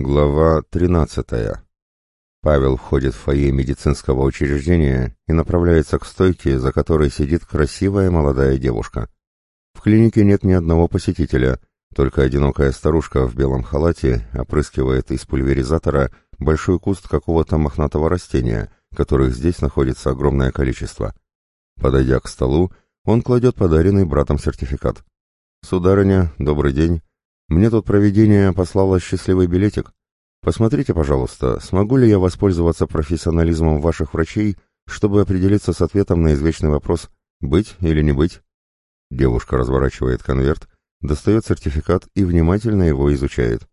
Глава 13. Павел входит в фойе медицинского учреждения и направляется к стойке, за которой сидит красивая молодая девушка. В клинике нет ни одного посетителя, только одинокая старушка в белом халате опрыскивает из пульверизатора большой куст какого-то мохнатого растения, которых здесь находится огромное количество. Подойдя к столу, он кладет подаренный братом сертификат. «Сударыня, добрый день. Мне тут проведение послало счастливый билетик. Посмотрите, пожалуйста, смогу ли я воспользоваться профессионализмом ваших врачей, чтобы определиться с ответом на извечный вопрос «быть или не быть?». Девушка разворачивает конверт, достает сертификат и внимательно его изучает.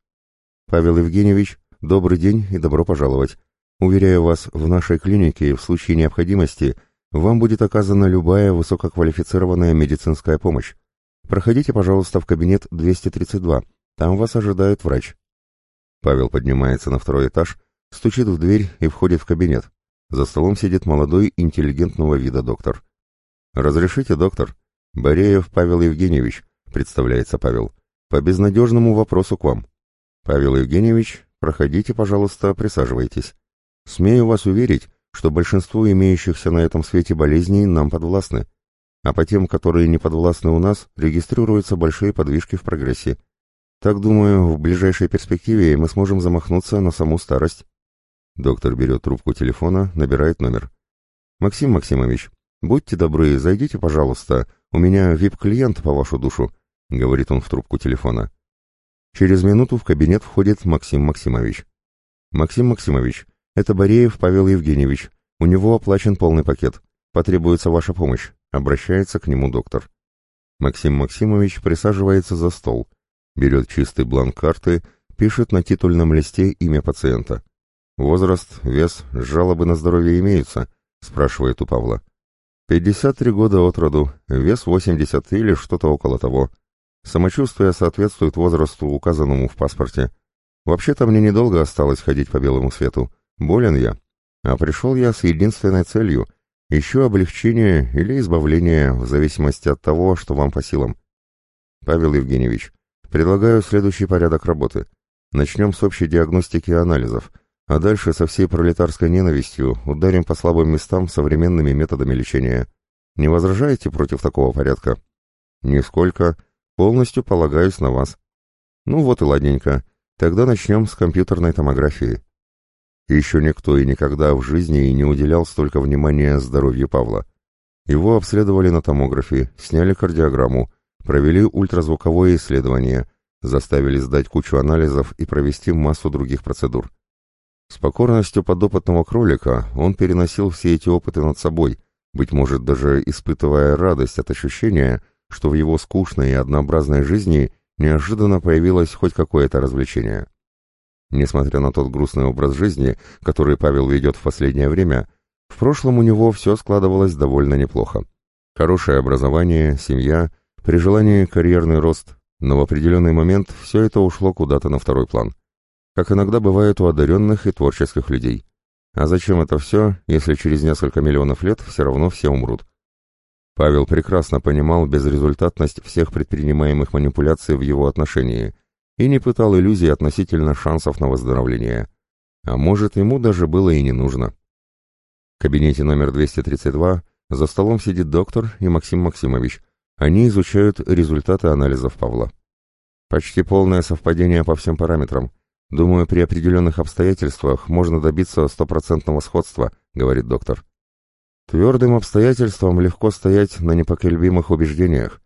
«Павел Евгеньевич, добрый день и добро пожаловать. Уверяю вас, в нашей клинике в случае необходимости вам будет оказана любая высококвалифицированная медицинская помощь. Проходите, пожалуйста, в кабинет 232. Там вас ожидает врач. Павел поднимается на второй этаж, стучит в дверь и входит в кабинет. За столом сидит молодой, интеллигентного вида доктор. «Разрешите, доктор?» «Бореев Павел Евгеньевич», — представляется Павел. «По безнадежному вопросу к вам». «Павел Евгеньевич, проходите, пожалуйста, присаживайтесь. Смею вас уверить, что большинство имеющихся на этом свете болезней нам подвластны а по тем, которые не подвластны у нас, регистрируются большие подвижки в прогрессе. Так, думаю, в ближайшей перспективе мы сможем замахнуться на саму старость. Доктор берет трубку телефона, набирает номер. «Максим Максимович, будьте добры, зайдите, пожалуйста, у меня вип-клиент по вашу душу», — говорит он в трубку телефона. Через минуту в кабинет входит Максим Максимович. «Максим Максимович, это Бореев Павел Евгеньевич. У него оплачен полный пакет. Потребуется ваша помощь. Обращается к нему доктор. Максим Максимович присаживается за стол, берет чистый бланк карты, пишет на титульном листе имя пациента. «Возраст, вес, жалобы на здоровье имеются?» — спрашивает у Павла. «Пятьдесят три года от роду, вес восемьдесят или что-то около того. Самочувствие соответствует возрасту, указанному в паспорте. Вообще-то мне недолго осталось ходить по белому свету. Болен я. А пришел я с единственной целью еще облегчение или избавление, в зависимости от того, что вам по силам. Павел Евгеньевич, предлагаю следующий порядок работы. Начнем с общей диагностики и анализов, а дальше со всей пролетарской ненавистью ударим по слабым местам современными методами лечения. Не возражаете против такого порядка? Нисколько. Полностью полагаюсь на вас. Ну вот и ладненько. Тогда начнем с компьютерной томографии. Еще никто и никогда в жизни и не уделял столько внимания здоровью Павла. Его обследовали на томографе, сняли кардиограмму, провели ультразвуковое исследование, заставили сдать кучу анализов и провести массу других процедур. С покорностью подопытного кролика он переносил все эти опыты над собой, быть может, даже испытывая радость от ощущения, что в его скучной и однообразной жизни неожиданно появилось хоть какое-то развлечение. Несмотря на тот грустный образ жизни, который Павел ведет в последнее время, в прошлом у него все складывалось довольно неплохо. Хорошее образование, семья, при желании карьерный рост, но в определенный момент все это ушло куда-то на второй план. Как иногда бывает у одаренных и творческих людей. А зачем это все, если через несколько миллионов лет все равно все умрут? Павел прекрасно понимал безрезультатность всех предпринимаемых манипуляций в его отношении – и не пытал иллюзий относительно шансов на выздоровление. А может, ему даже было и не нужно. В кабинете номер 232 за столом сидит доктор и Максим Максимович. Они изучают результаты анализов Павла. Почти полное совпадение по всем параметрам. Думаю, при определенных обстоятельствах можно добиться стопроцентного сходства, говорит доктор. Твердым обстоятельствам легко стоять на непоколебимых убеждениях.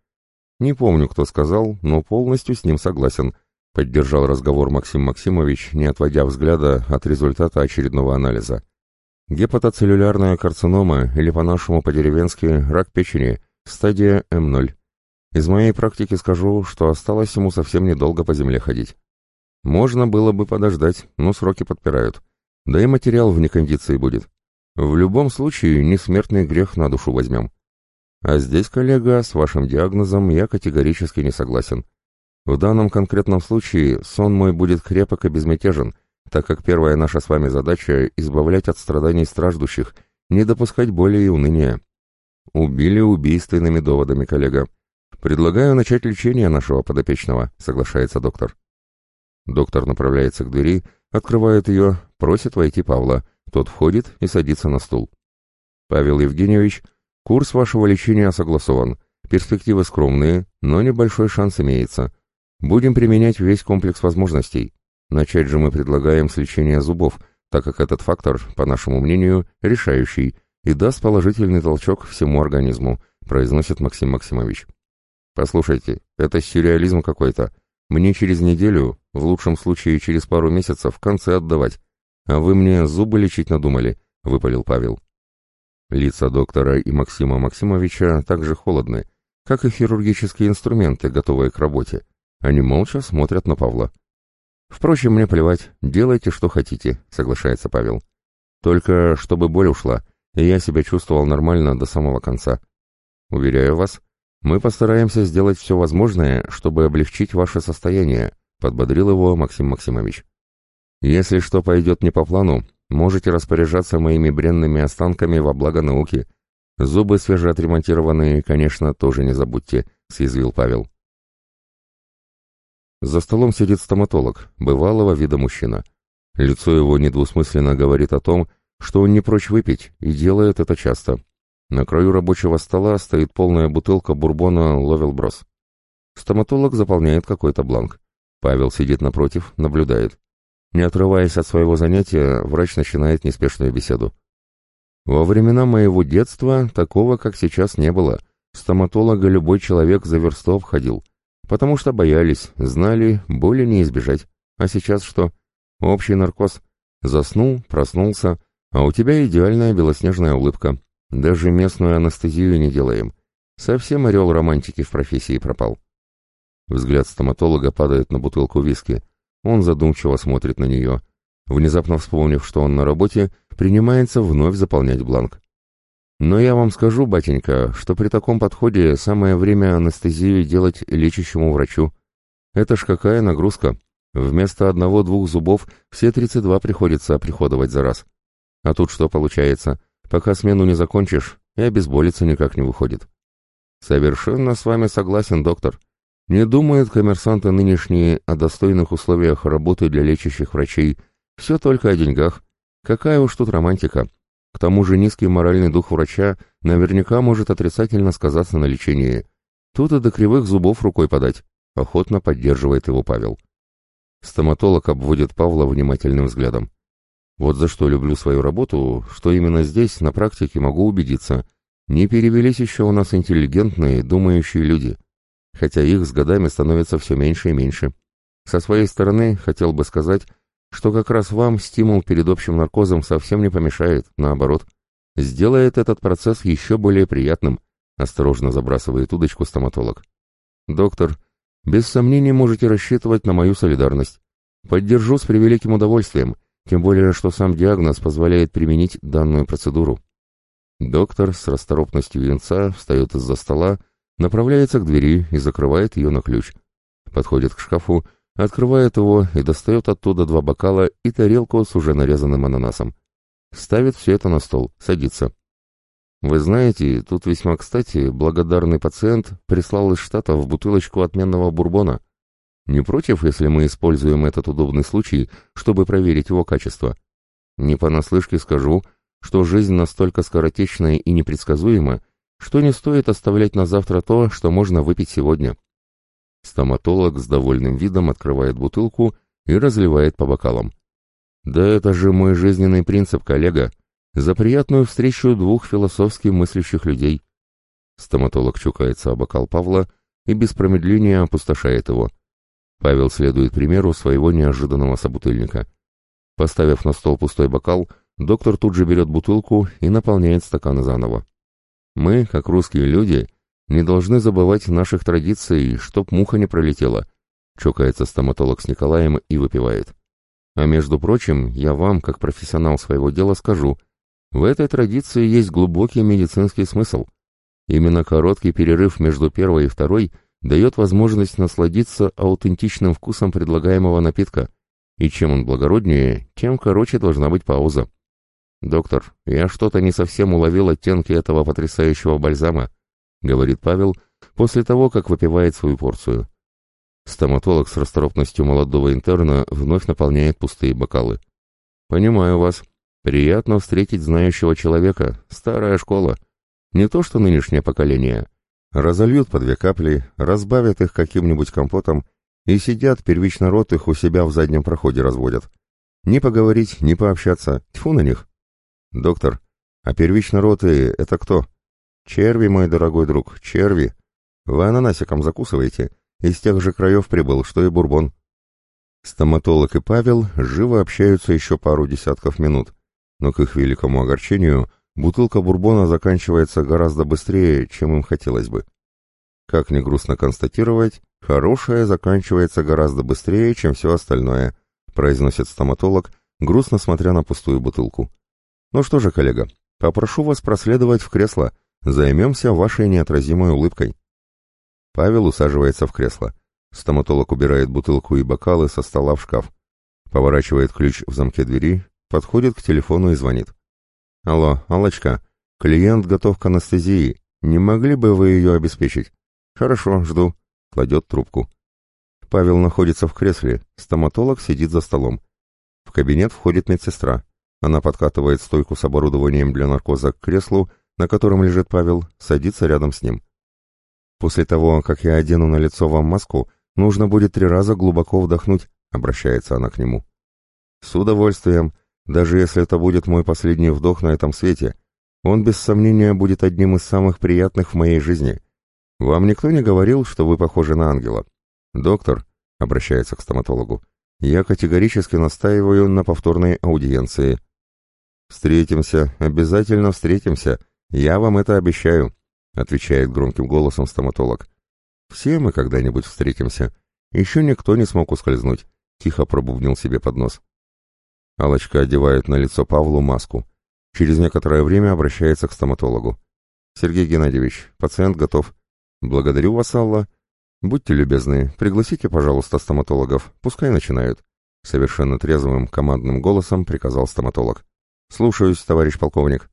Не помню, кто сказал, но полностью с ним согласен, Поддержал разговор Максим Максимович, не отводя взгляда от результата очередного анализа. Гепатоцеллюлярная карцинома, или по-нашему по-деревенски рак печени, стадия М0. Из моей практики скажу, что осталось ему совсем недолго по земле ходить. Можно было бы подождать, но сроки подпирают. Да и материал в некондиции будет. В любом случае, несмертный грех на душу возьмем. А здесь, коллега, с вашим диагнозом я категорически не согласен. В данном конкретном случае сон мой будет крепок и безмятежен, так как первая наша с вами задача — избавлять от страданий страждущих, не допускать боли и уныния. Убили убийственными доводами, коллега. Предлагаю начать лечение нашего подопечного, соглашается доктор. Доктор направляется к двери, открывает ее, просит войти Павла. Тот входит и садится на стул. Павел Евгеньевич, курс вашего лечения согласован. Перспективы скромные, но небольшой шанс имеется. Будем применять весь комплекс возможностей. Начать же мы предлагаем с лечения зубов, так как этот фактор, по нашему мнению, решающий и даст положительный толчок всему организму, произносит Максим Максимович. Послушайте, это сюрреализм какой-то. Мне через неделю, в лучшем случае через пару месяцев, в конце отдавать. А вы мне зубы лечить надумали, выпалил Павел. Лица доктора и Максима Максимовича также холодны, как и хирургические инструменты, готовые к работе. Они молча смотрят на Павла. «Впрочем, мне плевать, делайте, что хотите», — соглашается Павел. «Только чтобы боль ушла, и я себя чувствовал нормально до самого конца. Уверяю вас, мы постараемся сделать все возможное, чтобы облегчить ваше состояние», — подбодрил его Максим Максимович. «Если что пойдет не по плану, можете распоряжаться моими бренными останками во благо науки. Зубы свежеотремонтированные, конечно, тоже не забудьте», — съязвил Павел. За столом сидит стоматолог, бывалого вида мужчина. Лицо его недвусмысленно говорит о том, что он не прочь выпить и делает это часто. На краю рабочего стола стоит полная бутылка бурбона «Ловел Брос». Стоматолог заполняет какой-то бланк. Павел сидит напротив, наблюдает. Не отрываясь от своего занятия, врач начинает неспешную беседу. Во времена моего детства такого, как сейчас, не было. Стоматолога любой человек за версту ходил. Потому что боялись, знали, боли не избежать. А сейчас что? Общий наркоз. Заснул, проснулся, а у тебя идеальная белоснежная улыбка. Даже местную анестезию не делаем. Совсем орел романтики в профессии пропал. Взгляд стоматолога падает на бутылку виски. Он задумчиво смотрит на нее. Внезапно вспомнив, что он на работе, принимается вновь заполнять бланк. Но я вам скажу, батенька, что при таком подходе самое время анестезию делать лечащему врачу. Это ж какая нагрузка. Вместо одного-двух зубов все 32 приходится оприходовать за раз. А тут что получается? Пока смену не закончишь, и обезболиться никак не выходит. Совершенно с вами согласен, доктор. Не думают коммерсанты нынешние о достойных условиях работы для лечащих врачей. Все только о деньгах. Какая уж тут романтика. К тому же низкий моральный дух врача наверняка может отрицательно сказаться на лечении. Тут и до кривых зубов рукой подать. Охотно поддерживает его Павел. Стоматолог обводит Павла внимательным взглядом. Вот за что люблю свою работу, что именно здесь, на практике, могу убедиться. Не перевелись еще у нас интеллигентные, думающие люди. Хотя их с годами становится все меньше и меньше. Со своей стороны, хотел бы сказать, что как раз вам стимул перед общим наркозом совсем не помешает, наоборот. Сделает этот процесс еще более приятным, осторожно забрасывает удочку стоматолог. Доктор, без сомнений можете рассчитывать на мою солидарность. Поддержу с превеликим удовольствием, тем более, что сам диагноз позволяет применить данную процедуру. Доктор с расторопностью юнца встает из-за стола, направляется к двери и закрывает ее на ключ. Подходит к шкафу, Открывает его и достает оттуда два бокала и тарелку с уже нарезанным ананасом. Ставит все это на стол, садится. Вы знаете, тут весьма кстати, благодарный пациент прислал из Штатов бутылочку отменного бурбона. Не против, если мы используем этот удобный случай, чтобы проверить его качество? Не понаслышке скажу, что жизнь настолько скоротечная и непредсказуема, что не стоит оставлять на завтра то, что можно выпить сегодня. Стоматолог с довольным видом открывает бутылку и разливает по бокалам. «Да это же мой жизненный принцип, коллега. За приятную встречу двух философски мыслящих людей». Стоматолог чукается о бокал Павла и без промедления опустошает его. Павел следует примеру своего неожиданного собутыльника. Поставив на стол пустой бокал, доктор тут же берет бутылку и наполняет стаканы заново. Мы, как русские люди, не должны забывать наших традиций, чтоб муха не пролетела. Чокается стоматолог с Николаем и выпивает. А между прочим, я вам, как профессионал своего дела, скажу, в этой традиции есть глубокий медицинский смысл. Именно короткий перерыв между первой и второй дает возможность насладиться аутентичным вкусом предлагаемого напитка, и чем он благороднее, тем короче должна быть пауза. «Доктор, я что-то не совсем уловил оттенки этого потрясающего бальзама. — говорит Павел после того, как выпивает свою порцию. Стоматолог с расторопностью молодого интерна вновь наполняет пустые бокалы. «Понимаю вас. Приятно встретить знающего человека. Старая школа. Не то что нынешнее поколение. Разольют по две капли, разбавят их каким-нибудь компотом и сидят, первично рот их у себя в заднем проходе разводят. Ни поговорить, ни пообщаться. Тьфу на них. Доктор, а первично роты — это кто? Черви, мой дорогой друг, черви. Вы ананасиком закусываете. Из тех же краев прибыл, что и бурбон. Стоматолог и Павел живо общаются еще пару десятков минут, но к их великому огорчению бутылка бурбона заканчивается гораздо быстрее, чем им хотелось бы. Как ни грустно констатировать, хорошее заканчивается гораздо быстрее, чем все остальное, произносит стоматолог, грустно смотря на пустую бутылку. Ну что же, коллега, попрошу вас проследовать в кресло, займемся вашей неотразимой улыбкой. Павел усаживается в кресло. Стоматолог убирает бутылку и бокалы со стола в шкаф. Поворачивает ключ в замке двери, подходит к телефону и звонит. «Алло, Аллочка, клиент готов к анестезии. Не могли бы вы ее обеспечить?» «Хорошо, жду». Кладет трубку. Павел находится в кресле, стоматолог сидит за столом. В кабинет входит медсестра. Она подкатывает стойку с оборудованием для наркоза к креслу, на котором лежит Павел, садится рядом с ним. «После того, как я одену на лицо вам маску, нужно будет три раза глубоко вдохнуть», — обращается она к нему. «С удовольствием, даже если это будет мой последний вдох на этом свете. Он, без сомнения, будет одним из самых приятных в моей жизни. Вам никто не говорил, что вы похожи на ангела?» «Доктор», — обращается к стоматологу, — «я категорически настаиваю на повторной аудиенции». «Встретимся, обязательно встретимся, я вам это обещаю», — отвечает громким голосом стоматолог. «Все мы когда-нибудь встретимся. Еще никто не смог ускользнуть», — тихо пробубнил себе под нос. Алочка одевает на лицо Павлу маску. Через некоторое время обращается к стоматологу. «Сергей Геннадьевич, пациент готов. Благодарю вас, Алла. Будьте любезны, пригласите, пожалуйста, стоматологов. Пускай начинают». Совершенно трезвым командным голосом приказал стоматолог. «Слушаюсь, товарищ полковник».